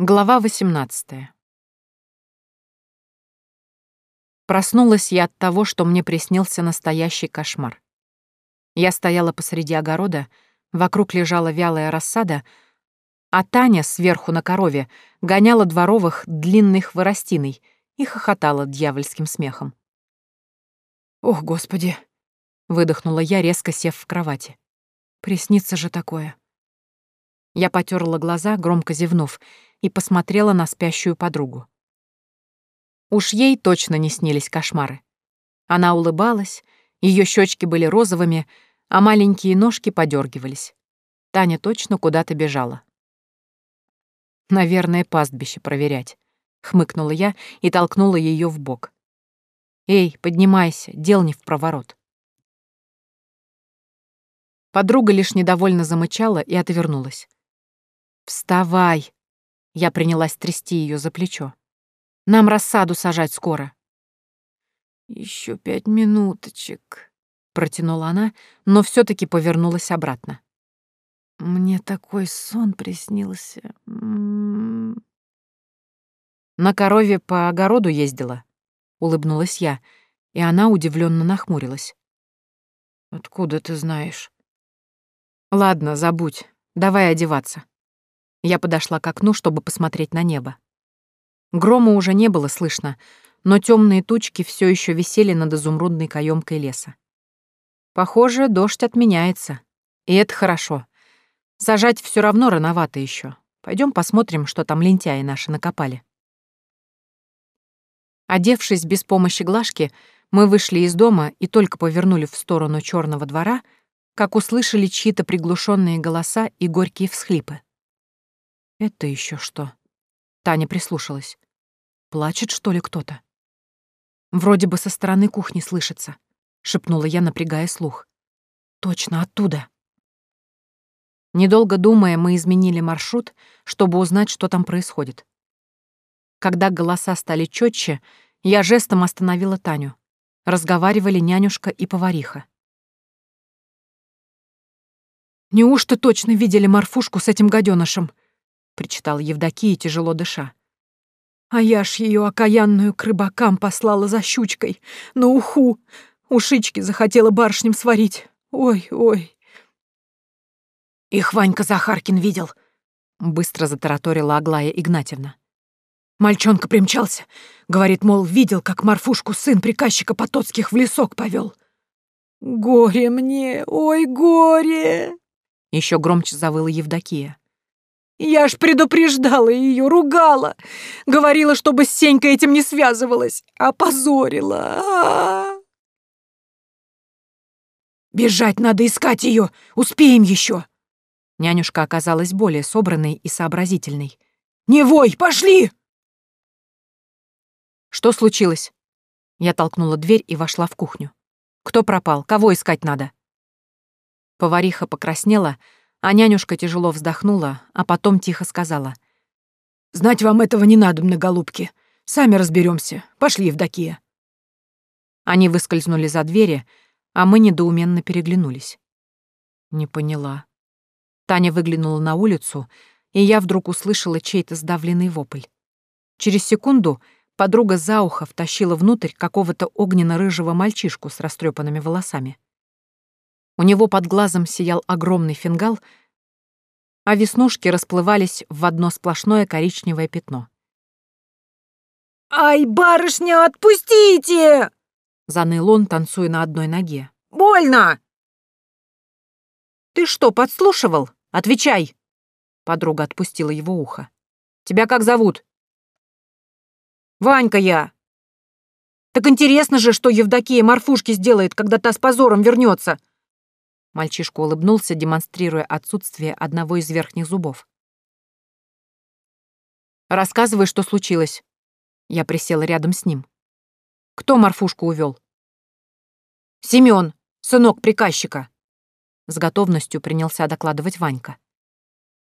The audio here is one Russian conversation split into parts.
Глава 18 Проснулась я от того, что мне приснился настоящий кошмар. Я стояла посреди огорода, вокруг лежала вялая рассада, а Таня сверху на корове гоняла дворовых длинной хворостиной и хохотала дьявольским смехом. «Ох, Господи!» — выдохнула я, резко сев в кровати. «Приснится же такое!» Я потерла глаза, громко зевнув, и посмотрела на спящую подругу. Уж ей точно не снились кошмары. Она улыбалась, ее щечки были розовыми, а маленькие ножки подергивались. Таня точно куда-то бежала. «Наверное, пастбище проверять», — хмыкнула я и толкнула ее в бок. «Эй, поднимайся, дел не в проворот». Подруга лишь недовольно замычала и отвернулась. «Вставай!» Я принялась трясти ее за плечо. «Нам рассаду сажать скоро». Еще пять минуточек», — протянула она, но все таки повернулась обратно. «Мне такой сон приснился. М -м -м. «На корове по огороду ездила», — улыбнулась я, и она удивленно нахмурилась. «Откуда ты знаешь?» «Ладно, забудь. Давай одеваться». Я подошла к окну, чтобы посмотреть на небо. Грома уже не было слышно, но темные тучки все еще висели над изумрудной каемкой леса. Похоже, дождь отменяется. И это хорошо. Сажать все равно рановато еще. Пойдем посмотрим, что там лентяи наши накопали. Одевшись без помощи Глашки, мы вышли из дома и только повернули в сторону черного двора, как услышали чьи-то приглушенные голоса и горькие всхлипы. Это еще что? Таня прислушалась. Плачет, что ли, кто-то? Вроде бы со стороны кухни слышится, шепнула я, напрягая слух. Точно оттуда. Недолго думая, мы изменили маршрут, чтобы узнать, что там происходит. Когда голоса стали четче, я жестом остановила Таню. Разговаривали нянюшка и повариха. «Неужто точно видели морфушку с этим гаденышем? — причитал Евдокия, тяжело дыша. «А я ж ее окаянную к рыбакам послала за щучкой, на уху. Ушички захотела барышням сварить. Ой-ой». «Их Ванька Захаркин видел», — быстро затараторила Аглая Игнатьевна. Мальчонка примчался. Говорит, мол, видел, как Марфушку сын приказчика Потоцких в лесок повел. «Горе мне, ой, горе!» Еще громче завыла Евдокия. Я ж предупреждала ее, ругала. Говорила, чтобы с Сенькой этим не связывалась. Опозорила. А -а -а. Бежать надо искать ее. Успеем еще. Нянюшка оказалась более собранной и сообразительной. «Не вой, пошли!» «Что случилось?» Я толкнула дверь и вошла в кухню. «Кто пропал? Кого искать надо?» Повариха покраснела, а нянюшка тяжело вздохнула, а потом тихо сказала. «Знать вам этого не надо, голубки. Сами разберемся. Пошли, Евдокия». Они выскользнули за двери, а мы недоуменно переглянулись. Не поняла. Таня выглянула на улицу, и я вдруг услышала чей-то сдавленный вопль. Через секунду подруга за ухо втащила внутрь какого-то огненно-рыжего мальчишку с растрепанными волосами. У него под глазом сиял огромный фингал, а веснушки расплывались в одно сплошное коричневое пятно. «Ай, барышня, отпустите!» — заныл он, танцуя на одной ноге. «Больно!» «Ты что, подслушивал? Отвечай!» Подруга отпустила его ухо. «Тебя как зовут?» «Ванька я!» «Так интересно же, что Евдокия Марфушке сделает, когда та с позором вернется. Мальчишка улыбнулся, демонстрируя отсутствие одного из верхних зубов. «Рассказывай, что случилось». Я присела рядом с ним. «Кто Марфушку увел? «Семён, сынок приказчика», — с готовностью принялся докладывать Ванька.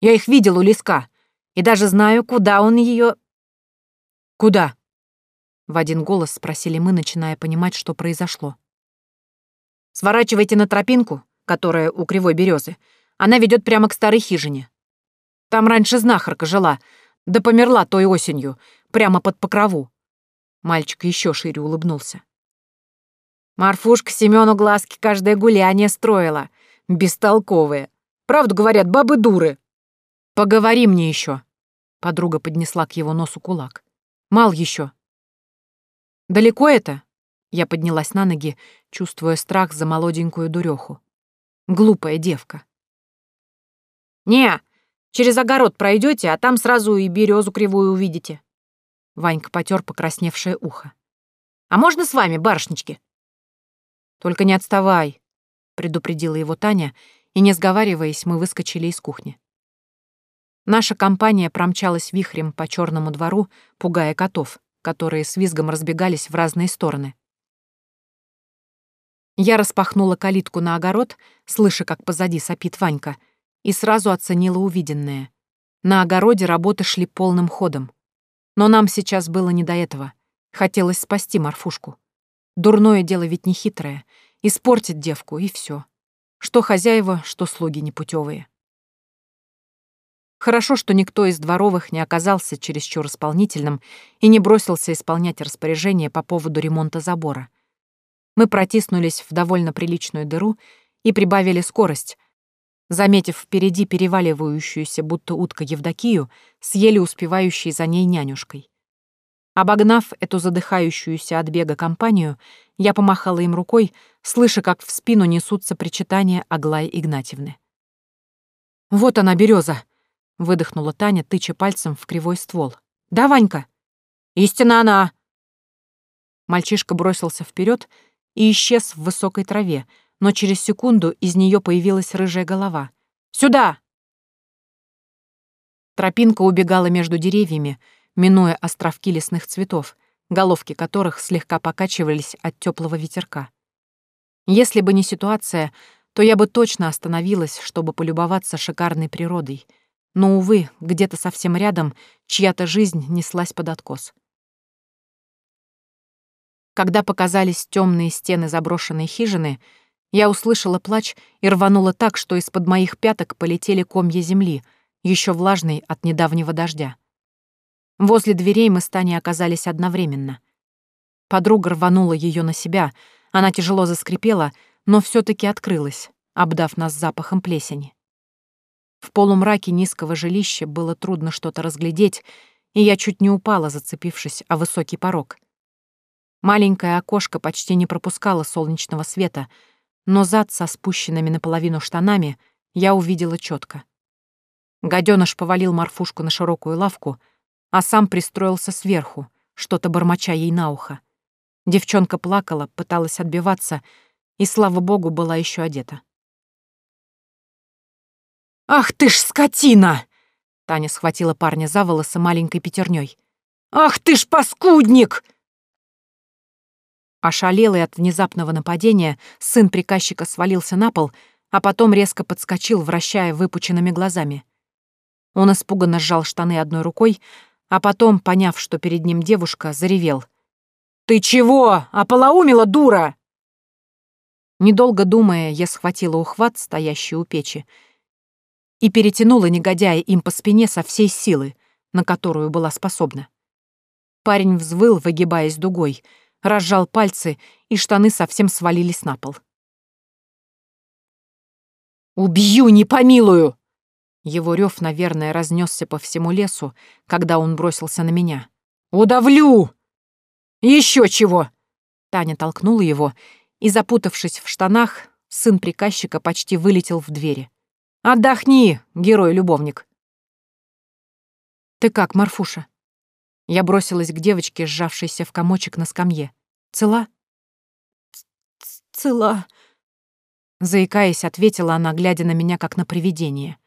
«Я их видел у леска, и даже знаю, куда он ее. «Куда?» — в один голос спросили мы, начиная понимать, что произошло. «Сворачивайте на тропинку, которая у Кривой Березы, она ведет прямо к старой хижине. Там раньше знахарка жила, Да померла той осенью, прямо под покрову. Мальчик еще шире улыбнулся. Марфушка Семену глазки каждое гуляние строила. Бестолковые. Правду говорят, бабы дуры. Поговори мне еще. Подруга поднесла к его носу кулак. Мал еще. Далеко это? Я поднялась на ноги, чувствуя страх за молоденькую дуреху. Глупая девка. «Не, через огород пройдете, а там сразу и березу кривую увидите». Ванька потер покрасневшее ухо. «А можно с вами, барышнички?» «Только не отставай», — предупредила его Таня, и, не сговариваясь, мы выскочили из кухни. Наша компания промчалась вихрем по черному двору, пугая котов, которые с визгом разбегались в разные стороны. Я распахнула калитку на огород, слыша, как позади сопит Ванька, и сразу оценила увиденное. На огороде работы шли полным ходом. Но нам сейчас было не до этого. Хотелось спасти Марфушку. Дурное дело ведь не хитрое. Испортит девку, и все. Что хозяева, что слуги непутевые. Хорошо, что никто из дворовых не оказался чересчур исполнительным и не бросился исполнять распоряжение по поводу ремонта забора. Мы протиснулись в довольно приличную дыру и прибавили скорость, заметив впереди переваливающуюся, будто утка Евдокию, с еле успевающей за ней нянюшкой. Обогнав эту задыхающуюся от бега компанию, я помахала им рукой, слыша, как в спину несутся причитания Аглаи Игнатьевны. «Вот она, береза! выдохнула Таня, тыча пальцем в кривой ствол. «Да, Ванька?» «Истинно она!» Мальчишка бросился вперед и исчез в высокой траве, но через секунду из нее появилась рыжая голова. «Сюда!» Тропинка убегала между деревьями, минуя островки лесных цветов, головки которых слегка покачивались от теплого ветерка. Если бы не ситуация, то я бы точно остановилась, чтобы полюбоваться шикарной природой — но, увы, где-то совсем рядом чья-то жизнь неслась под откос. Когда показались темные стены заброшенной хижины, я услышала плач и рванула так, что из-под моих пяток полетели комья земли, еще влажной от недавнего дождя. Возле дверей мы с Таней оказались одновременно. Подруга рванула ее на себя, она тяжело заскрипела, но все таки открылась, обдав нас запахом плесени. В полумраке низкого жилища было трудно что-то разглядеть, и я чуть не упала, зацепившись о высокий порог. Маленькое окошко почти не пропускало солнечного света, но зад со спущенными наполовину штанами я увидела четко. Гаденыш повалил морфушку на широкую лавку, а сам пристроился сверху, что-то бормоча ей на ухо. Девчонка плакала, пыталась отбиваться, и, слава богу, была еще одета. «Ах ты ж скотина!» Таня схватила парня за волосы маленькой пятерней. «Ах ты ж паскудник!» Ошалелый от внезапного нападения, сын приказчика свалился на пол, а потом резко подскочил, вращая выпученными глазами. Он испуганно сжал штаны одной рукой, а потом, поняв, что перед ним девушка, заревел. «Ты чего? Ополоумила, дура!» Недолго думая, я схватила ухват, стоящий у печи, и перетянула негодяя им по спине со всей силы, на которую была способна. Парень взвыл, выгибаясь дугой, разжал пальцы, и штаны совсем свалились на пол. «Убью, не помилую!» Его рев, наверное, разнесся по всему лесу, когда он бросился на меня. «Удавлю!» «Еще чего!» Таня толкнула его, и, запутавшись в штанах, сын приказчика почти вылетел в двери. Отдохни, герой-любовник. Ты как, Марфуша? Я бросилась к девочке, сжавшейся в комочек на скамье. Цела? Цела. Заикаясь, ответила она, глядя на меня, как на привидение.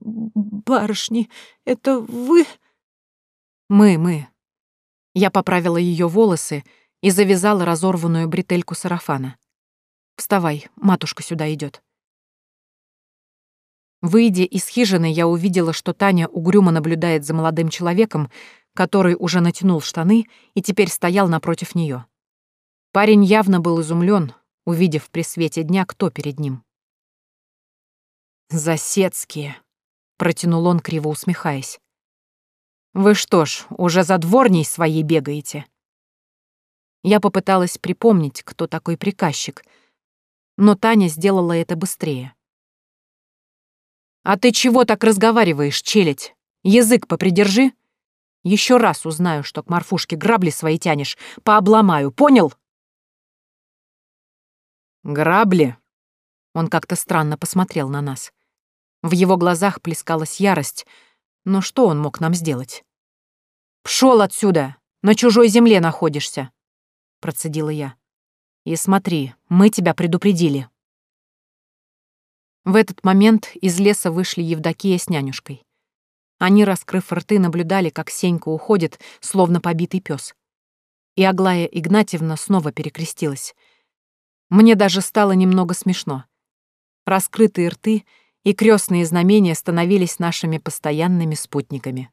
«Барышни, это вы?» «Мы, мы». Я поправила ее волосы и завязала разорванную бретельку сарафана. «Вставай, матушка сюда идет. Выйдя из хижины, я увидела, что Таня угрюмо наблюдает за молодым человеком, который уже натянул штаны и теперь стоял напротив нее. Парень явно был изумлен, увидев при свете дня, кто перед ним. «Засецкие», — протянул он, криво усмехаясь. Вы что ж, уже за дворней своей бегаете? Я попыталась припомнить, кто такой приказчик, но Таня сделала это быстрее. «А ты чего так разговариваешь, челядь? Язык попридержи. Еще раз узнаю, что к Марфушке грабли свои тянешь, пообломаю, понял?» «Грабли?» Он как-то странно посмотрел на нас. В его глазах плескалась ярость, но что он мог нам сделать? «Пшёл отсюда! На чужой земле находишься!» Процедила я. «И смотри, мы тебя предупредили». В этот момент из леса вышли Евдокия с нянюшкой. Они, раскрыв рты, наблюдали, как Сенька уходит, словно побитый пес. И Аглая Игнатьевна снова перекрестилась. Мне даже стало немного смешно. Раскрытые рты и крестные знамения становились нашими постоянными спутниками.